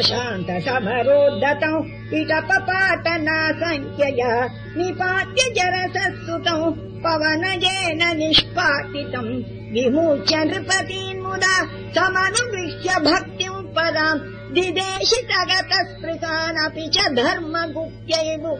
शान्त समरोद्धतौ पिटपपाटना सङ्ख्यया निपात्य जरसस्तुतौ पवनजेन निष्पाटितम्। विमुच्य नृपतीन्मुदा चन्द्रपतिन्मुदा समनुविश्य भक्तिम् पदाम्। दिदेशि च धर्मगुप्त्यैव